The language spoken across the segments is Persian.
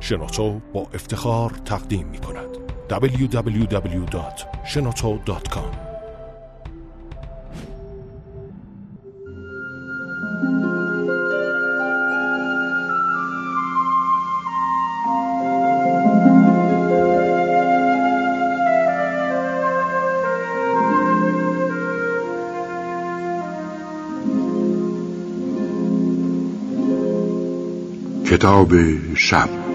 شنوتو با افتخار تقدیم می کند. www.shenoto.com کتاب شب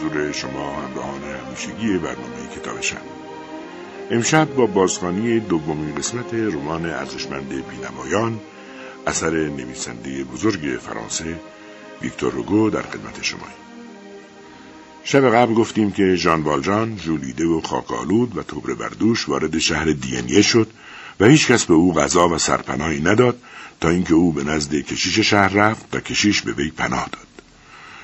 حضور شما همراهان همیشگی برنامه کتاب شب امشب با بازخوانی دومین قسمت رمان ارزشمند بینوایان اثر نویسنده بزرگ فرانسه ویکتور روگو در خدمت شماییم شب قبل گفتیم که ژان والژان ژولیده و خاکالود و توبر بردوش وارد شهر دینیه شد و هیچ کس به او غذا و سرپناهی نداد تا اینکه او به نزد کشیش شهر رفت و کشیش به وی پناه داد.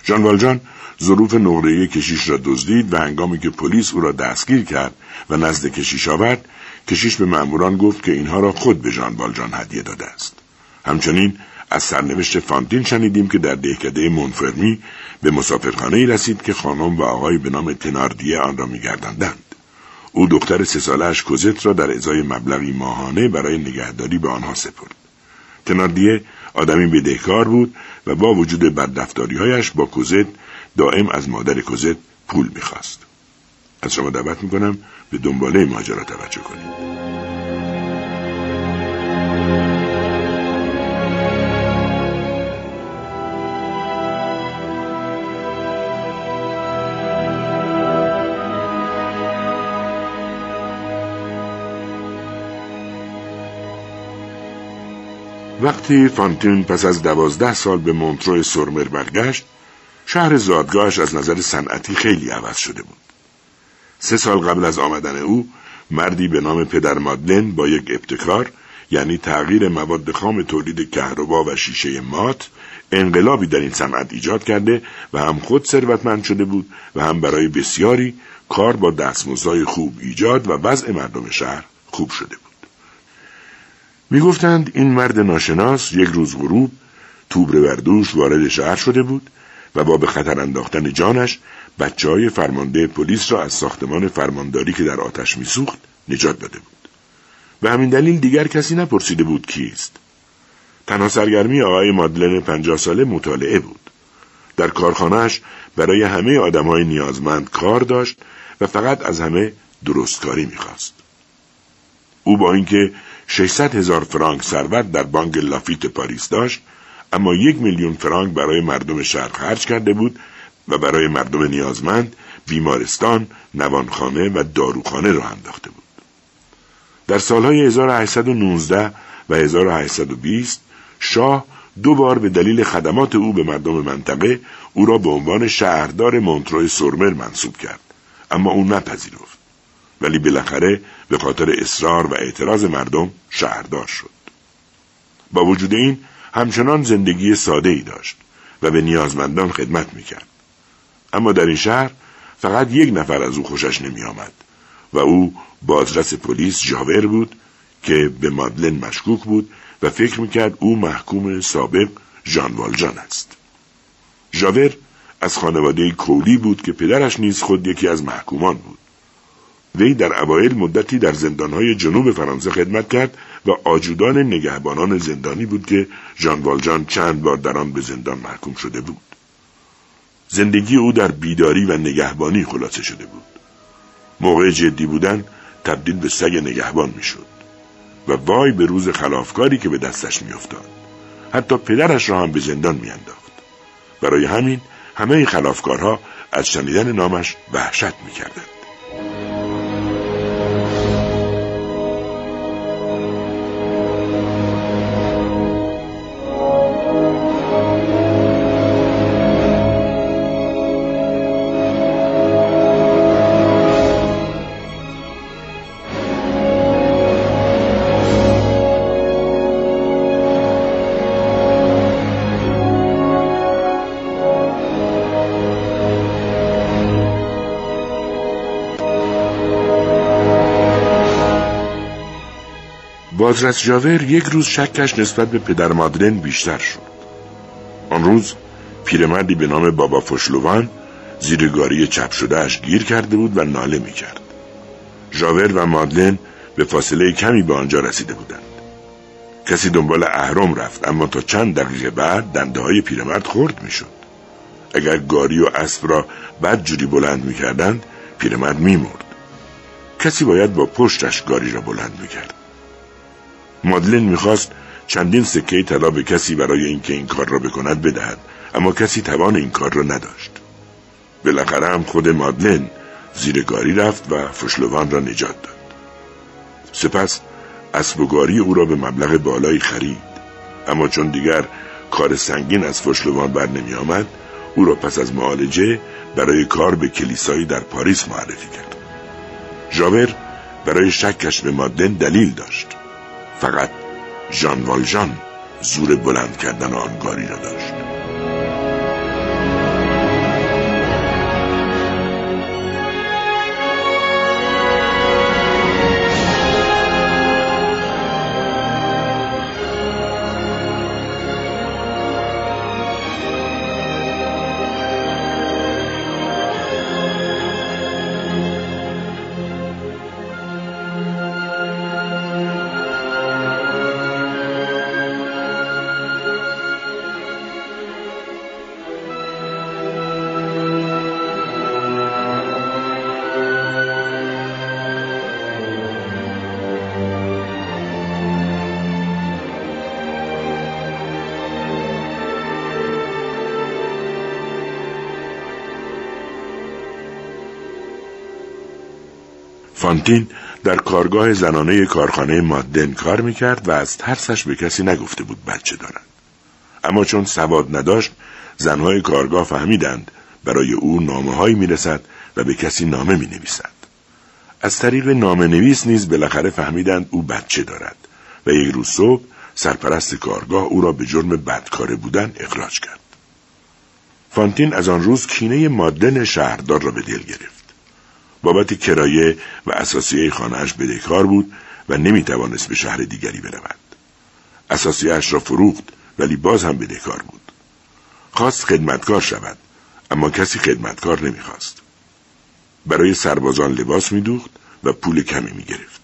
ژان والژان ظروف نقره کشیش را دزدید و هنگامی که پلیس او را دستگیر کرد و نزد کشیش آورد کشیش به مأموران گفت که اینها را خود به ژان والژان هدیه داده است. همچنین از سرنوشت فانتین شنیدیم که در دهکده مونفرمی به مسافرخانه رسید که خانم و آقای به نام تناردیه آن را میگرداندند. او دختر سه سالش کوزت را در ازای مبلغی ماهانه برای نگهداری به آنها سپرد. تناردیه آدمی بدهکار بود و با وجود بدرفتاریهایش با کوزت دائم از مادر کوزت پول می‌خواست. از شما دعوت می‌کنم به دنباله ماجرا توجه کنید. وقتی فانتین پس از دوازده سال به مونترو سرمر برگشت شهر زادگاهش از نظر صنعتی خیلی عوض شده بود. سه سال قبل از آمدن او مردی به نام پدر مادلن با یک ابتکار یعنی تغییر مواد خام تولید کهربا و شیشه مات انقلابی در این صنعت ایجاد کرده و هم خود ثروتمند شده بود و هم برای بسیاری کار با دستمزدهای خوب ایجاد و وضع مردم شهر خوب شده بود. می‌گفتند این مرد ناشناس یک روز غروب توبر بردوش وارد شهر شده بود و با به خطر انداختن جانش بچه های فرمانده پلیس را از ساختمان فرمانداری که در آتش میسوخت نجات داده بود. به همین دلیل دیگر کسی نپرسیده بود کیست. تنها سرگرمی آقای مادلن پنجاه ساله مطالعه بود. در کارخانهش برای همه آدم های نیازمند کار داشت و فقط از همه درستکاری می‌خواست. او با اینکه 600 هزار فرانک ثروت در بانک لافیت پاریس داشت اما یک میلیون فرانک برای مردم شهر خرج کرده بود و برای مردم نیازمند بیمارستان، نوانخانه و داروخانه را انداخته بود. در سالهای 1819 و 1820 شاه دو بار به دلیل خدمات او به مردم منطقه او را به عنوان شهردار مونترو سرمر منصوب کرد اما او نپذیرفت ولی بالاخره به خاطر اصرار و اعتراض مردم شهردار شد با وجود این همچنان زندگی ساده ای داشت و به نیازمندان خدمت می‌کرد. اما در این شهر فقط یک نفر از او خوشش نمی آمد و او بازرس پلیس جاور بود که به مادلن مشکوک بود و فکر می‌کرد او محکوم سابق ژان والجان است. ژاور از خانواده کولی بود که پدرش نیز خود یکی از محکومان بود. وی در اوایل مدتی در زندانهای جنوب فرانسه خدمت کرد و آجودان نگهبانان زندانی بود که ژان والجان چند بار در آن به زندان محکوم شده بود. زندگی او در بیداری و نگهبانی خلاصه شده بود. موقع جدی بودن تبدیل به سگ نگهبان می‌شد و وای به روز خلافکاری که به دستش میافتاد. حتی پدرش را هم به زندان میانداخت. برای همین همه خلافکارها از شنیدن نامش وحشت می‌کردند. بازرس جاور یک روز شکش نسبت به پدر مادلن بیشتر شد آن روز پیرمردی به نام بابا فشلوان زیر گاری چپ شدهش گیر کرده بود و ناله می کرد. ژاور و مادلن به فاصله کمی به آنجا رسیده بودند. کسی دنبال اهرم رفت اما تا چند دقیقه بعد دنده های پیرمرد خورد می شد. اگر گاری و اسب را بد جوری بلند می کردند پیرمرد می مرد. کسی باید با پشتش گاری را بلند می کرد. مادلن می‌خواست چندین سکه طلا به کسی برای اینکه این کار را بکند بدهد اما کسی توان این کار را نداشت. بالاخره هم خود مادلن زیر گاری رفت و فشلوان را نجات داد. سپس اسب و او را به مبلغ بالایی خرید. اما چون دیگر کار سنگین از فشلوان بر نمی آمد او را پس از معالجه برای کار به کلیسایی در پاریس معرفی کرد. ژاور برای شکش به مادلن دلیل داشت. فقط ژان والژان زور بلند کردن آن گاری را داشت فانتین در کارگاه زنانه کارخانه مادن کار می‌کرد و از ترسش به کسی نگفته بود بچه دارد. اما چون سواد نداشت زنهای کارگاه فهمیدند برای او نامه هایی می‌رسد و به کسی نامه می نویسد. از طریق نامه نویس نیز بالاخره فهمیدند او بچه دارد و یک روز صبح سرپرست کارگاه او را به جرم بدکاره بودن اخراج کرد. فانتین از آن روز کینه مادن شهردار را به دل گرفت. بابت کرایه و اساسیه خانهاش بدهکار بود و نمی‌توانست به شهر دیگری برود. اساسیهاش را فروخت ولی باز هم بدهکار بود. خواست خدمتکار شود اما کسی خدمتکار نمی‌خواست. برای سربازان لباس میدوخت و پول کمی می‌گرفت.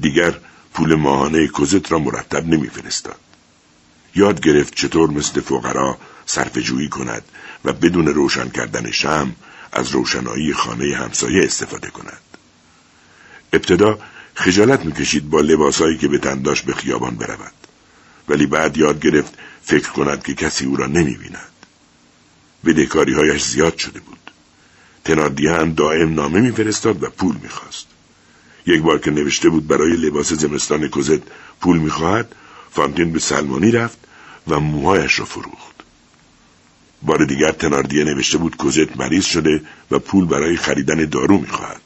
دیگر پول ماهانه کوزت را مرتب نمیفرستاد. یاد گرفت چطور مثل فقرا صرفه‌جویی کند و بدون روشن کردن شم از روشنایی خانه همسایه استفاده کند. ابتدا خجالت می‌کشید با لباسهایی که به تنداش به خیابان برود. ولی بعد یاد گرفت فکر کند که کسی او را نمی‌بیند. بدهکاری هایش زیاد شده بود. تناردیه هم دائم نامه میفرستاد و پول می‌خواست. یک بار که نوشته بود برای لباس زمستان کوزت پول می‌خواهد فانتین به سلمانی رفت و موهایش را فروخت. بار دیگر تناردیه نوشته بود کوزت مریض شده و پول برای خریدن دارو می‌خواهد.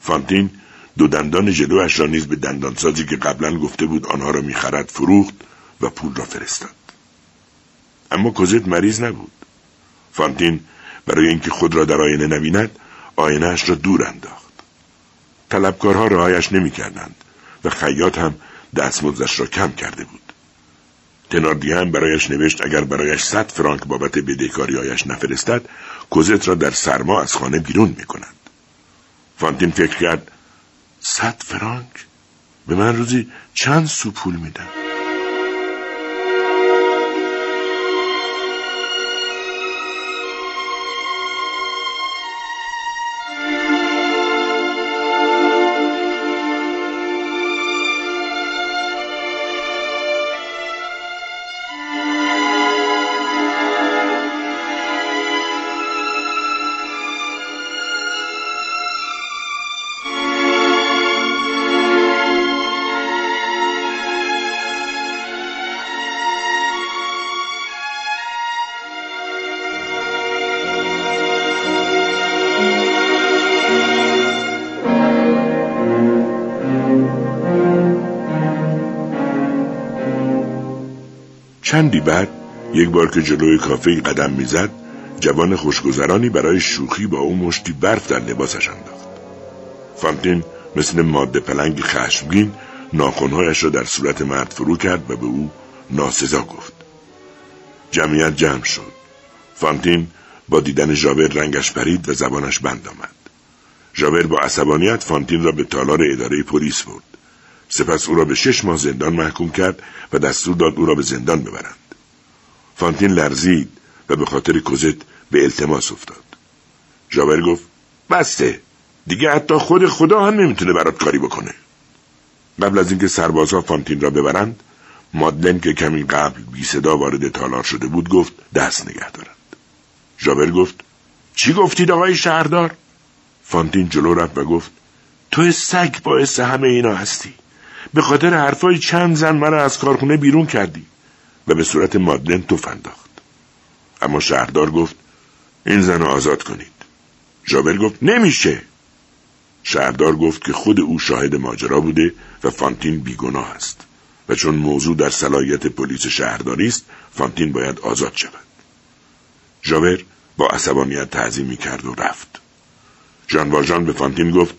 فانتین دو دندان جلوش را نیز به دندانسازی که قبلا گفته بود آنها را می‌خرد فروخت و پول را فرستاد. اما کوزت مریض نبود. فانتین برای اینکه خود را در آینه نبیند آینهاش را دور انداخت. طلبکارها رعایش نمی‌کردند و خیاط هم دستمزدش را کم کرده بود. تناردی هم برایش نوشت اگر برایش صد فرانک بابت بدهکاریهایش نفرستد کوزت را در سرما از خانه بیرون می کند. فانتین فکر کرد صد فرانک به من روزی چند سو پول میدن چندی بعد یک بار که جلوی کافه قدم می‌زد جوان خوشگذرانی برای شوخی با او مشتی برف در لباسش انداخت. فانتین مثل ماده پلنگ خشمگین ناخونهایش را در صورت مرد فرو کرد و به او ناسزا گفت. جمعیت جمع شد. فانتین با دیدن ژاور رنگش پرید و زبانش بند آمد. ژاور با عصبانیت فانتین را به تالار اداره پلیس برد. سپس او را به شش ماه زندان محکوم کرد و دستور داد او را به زندان ببرند. فانتین لرزید و به خاطر کوزت به التماس افتاد. ژاور گفت بسته دیگه حتی خود خدا هم نمی‌تونه برات کاری بکنه. قبل از اینکه سربازها فانتین را ببرند مادلن که کمی قبل بی صدا وارد تالار شده بود گفت دست نگه دارند ژاور گفت چی گفتید آقای شهردار؟ فانتین جلو رفت و گفت تو سگ باعث همه اینا هستی. به خاطر حرفای چند زن مرا از کارخونه بیرون کردی و به صورت مادلن توف انداخت. اما شهردار گفت این زن رو آزاد کنید. ژابر گفت نمیشه. شهردار گفت که خود او شاهد ماجرا بوده و فانتین بیگناه است و چون موضوع در صلاحیت پلیس شهرداری است فانتین باید آزاد شود. ژاور با عصبانیت تعظیم کرد و رفت. ژان به فانتین گفت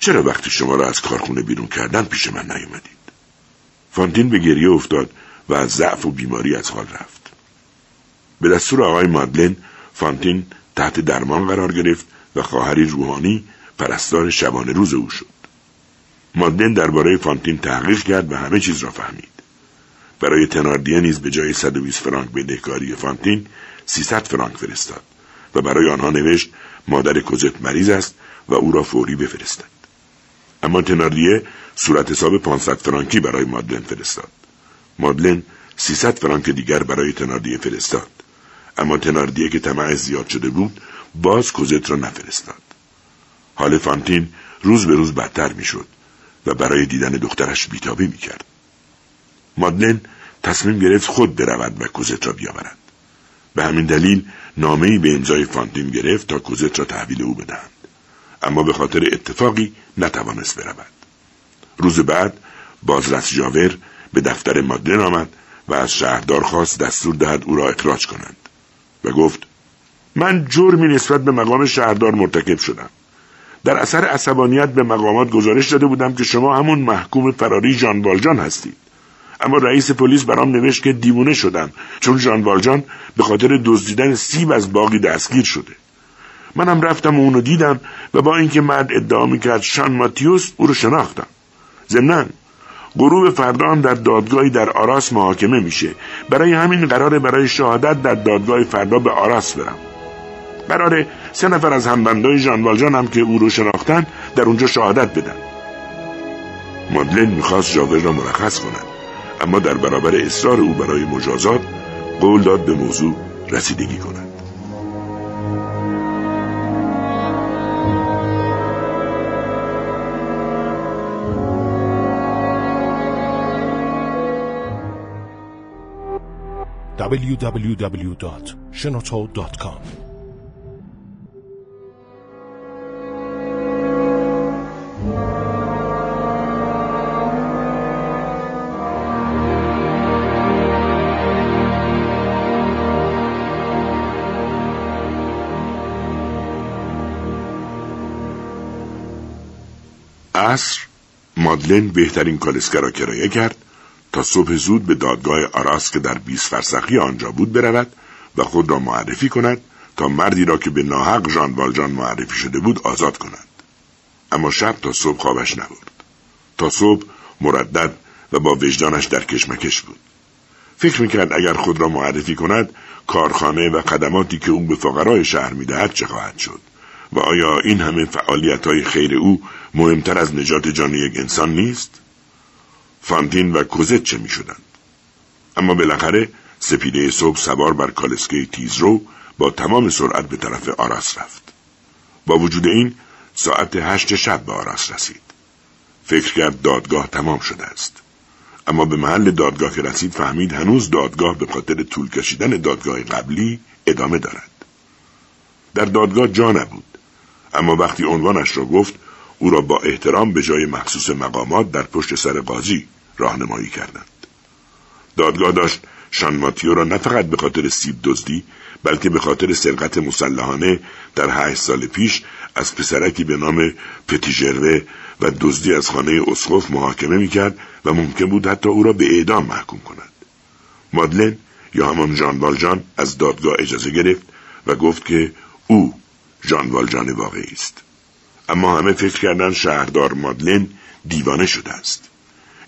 چرا وقتی شما را از کارخونه بیرون کردن پیش من نیومدید؟ فانتین به گریه افتاد و از ضعف و بیماری از حال رفت. به دستور آقای مادلن فانتین تحت درمان قرار گرفت و خواهری روحانی پرستار شبانه روز او شد. مادلن درباره فانتین تحقیق کرد و همه چیز را فهمید. برای تناردیه نیز به جای 120 فرانک بدهکاری فانتین 300 فرانک فرستاد و برای آنها نوشت مادر کوزت مریض است و او را فوری بفرستند اما تناردیه صورت حساب 500 فرانکی برای مادلن فرستاد. مادلن 300 فرانک دیگر برای تناردیه فرستاد. اما تناردیه که طمع زیاد شده بود باز کوزت را نفرستاد. حال فانتین روز به روز بدتر می‌شد و برای دیدن دخترش بیتابی می‌کرد. مادلن تصمیم گرفت خود برود و کوزت را بیاورد. به همین دلیل نامهای به امضای فانتین گرفت تا کوزت را تحویل او بدهند اما به خاطر اتفاقی نتوانست برود. روز بعد بازرس جاور به دفتر مادلن آمد و از شهردار خواست دستور دهد او را اخراج کنند و گفت من جرمی نسبت به مقام شهردار مرتکب شدم. در اثر عصبانیت به مقامات گزارش داده بودم که شما همون محکوم فراری جان والجان هستید. اما رئیس پلیس برام نوشت که دیوونه شدم چون جان والجان به خاطر دزدیدن سیب از باقی دستگیر شده. منم رفتم و اونو دیدم و با اینکه مرد ادعا می‌کرد شان ماتیوس او رو شناختم. ضمنا غروب فردا هم در دادگاهی در آراس محاکمه میشه. برای همین قراره برای شهادت در دادگاه فردا به آراس برم. قراره سه نفر از همبندای جان والجان هم که او رو شناختن در اونجا شهادت بدن. مادلن می‌خواست جاور را مرخص کند اما در برابر اصرار او برای مجازات قول داد به موضوع رسیدگی کند. www.shenoto.com عصر مادلن بهترین کالسکه را کرایه کرد. تا صبح زود به دادگاه آراس که در بیست فرسخی آنجا بود برود و خود را معرفی کند تا مردی را که به ناحق جان والجان معرفی شده بود آزاد کند. اما شب تا صبح خوابش نبرد. تا صبح مردد و با وجدانش در کشمکش بود. فکر می‌کرد اگر خود را معرفی کند کارخانه و خدماتی که او به فقرای شهر می‌دهد چه خواهد شد؟ و آیا این همه فعالیت های خیر او مهمتر از نجات جان یک انسان نیست؟ فانتین و کوزت چه می شدند؟ اما بالاخره سپیده صبح سوار بر کالسکه تیزرو با تمام سرعت به طرف آراس رفت. با وجود این ساعت هشت شب به آراس رسید. فکر کرد دادگاه تمام شده است. اما به محل دادگاه که رسید فهمید هنوز دادگاه به خاطر طول کشیدن دادگاه قبلی ادامه دارد. در دادگاه جا نبود. اما وقتی عنوانش را گفت او را با احترام به جای مخصوص مقامات در پشت سر قاضی راهنمایی کردند. دادگاه داشت شان ماتیو را نه فقط به خاطر سیب دزدی بلکه به خاطر سرقت مسلحانه در هشت سال پیش از پسرکی به نام پتیژروه و دزدی از خانه اسقف محاکمه می‌کرد و ممکن بود حتی او را به اعدام محکوم کند. مادلن یا همان ژان والجان از دادگاه اجازه گرفت و گفت که او ژان والجان واقعی است. اما همه فکر کردن شهردار مادلن دیوانه شده است.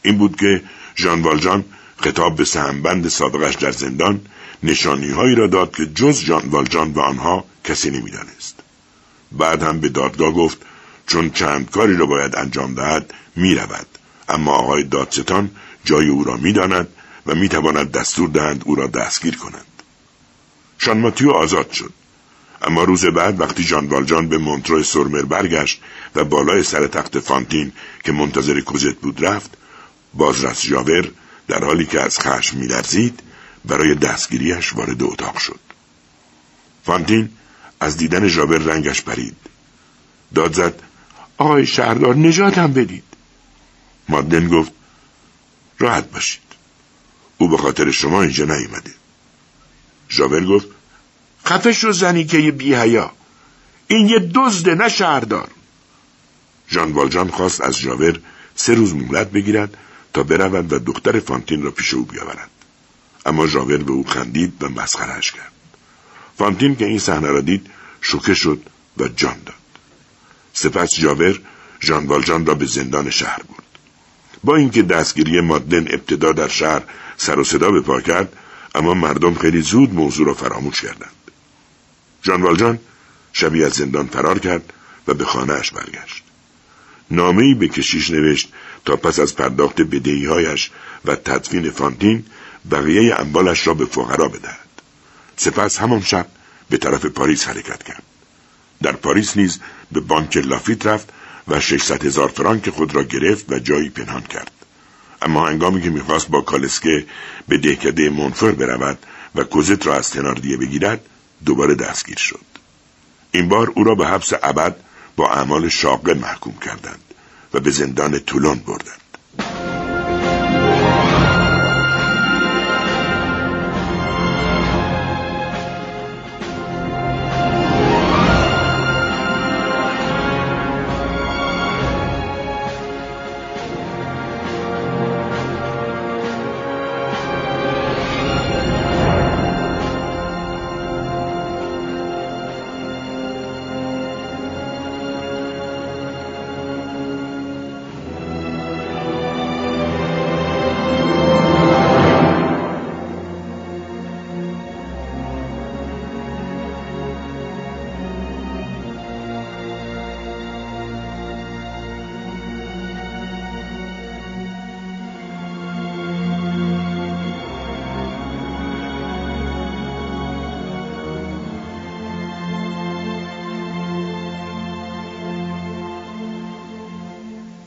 این بود که ژان والجان خطاب به سهمبند سابقش در زندان نشانی هایی را داد که جز ژان والجان و آنها کسی نمی‌دانست بعد هم به دادگاه گفت چون چند کاری را باید انجام دهد می رود. اما آقای دادستان جای او را می داند و می تواند دستور دهند او را دستگیر کنند. شان ماتیو آزاد شد. اما روز بعد وقتی جان والجان به مونترو سرمر برگشت و بالای سر تخت فانتین که منتظر کوزت بود رفت بازرس جاور در حالی که از خشم میلرزید برای دستگیریش وارد اتاق شد. فانتین از دیدن ژاور رنگش پرید. داد زد آقای شهردار نجاتم بدید. مادن گفت راحت باشید. او به خاطر شما اینجا نیومده. ژاور گفت خفه شو زنی که یه بیهیا این یه دزده نه شهردار. ژان والجان خواست از ژاور سه روز مهلت بگیرد تا برود و دختر فانتین را پیش او بیاورد اما ژاور به او خندید و مسخرهاش کرد. فانتین که این صحنه را دید شوکه شد و جان داد. سپس جاور ژان والجان را به زندان شهر برد. با اینکه دستگیری مادلن ابتدا در شهر سر و صدا به پا کرد اما مردم خیلی زود موضوع را فراموش کردند. ژان والجان شبی از زندان فرار کرد و به خانهاش برگشت. نامهای به کشیش نوشت تا پس از پرداخت بدهیهایش و تدفین فانتین بقیه اموالش را به فقرا بدهد. سپس همان شب به طرف پاریس حرکت کرد. در پاریس نیز به بانک لافیت رفت و 600 هزار فرانک خود را گرفت و جایی پنهان کرد. اما هنگامی که می‌خواست با کالسکه به دهکده منفر برود و کوزت را از تناردیه بگیرد دوباره دستگیر شد. این بار او را به حبس ابد با اعمال شاقه محکوم کردند. و به زندان طولون بردند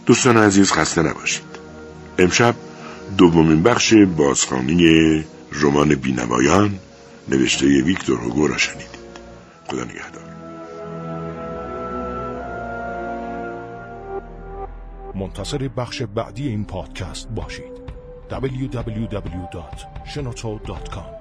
دوستان عزیز خسته نباشید. امشب دومین بخش بازخانی رمان بینوایان نوشته ویکتور هوگو را شنیدید. خدا نگهدار. منتظر بخش بعدی این پادکست باشید. www.shenoto.com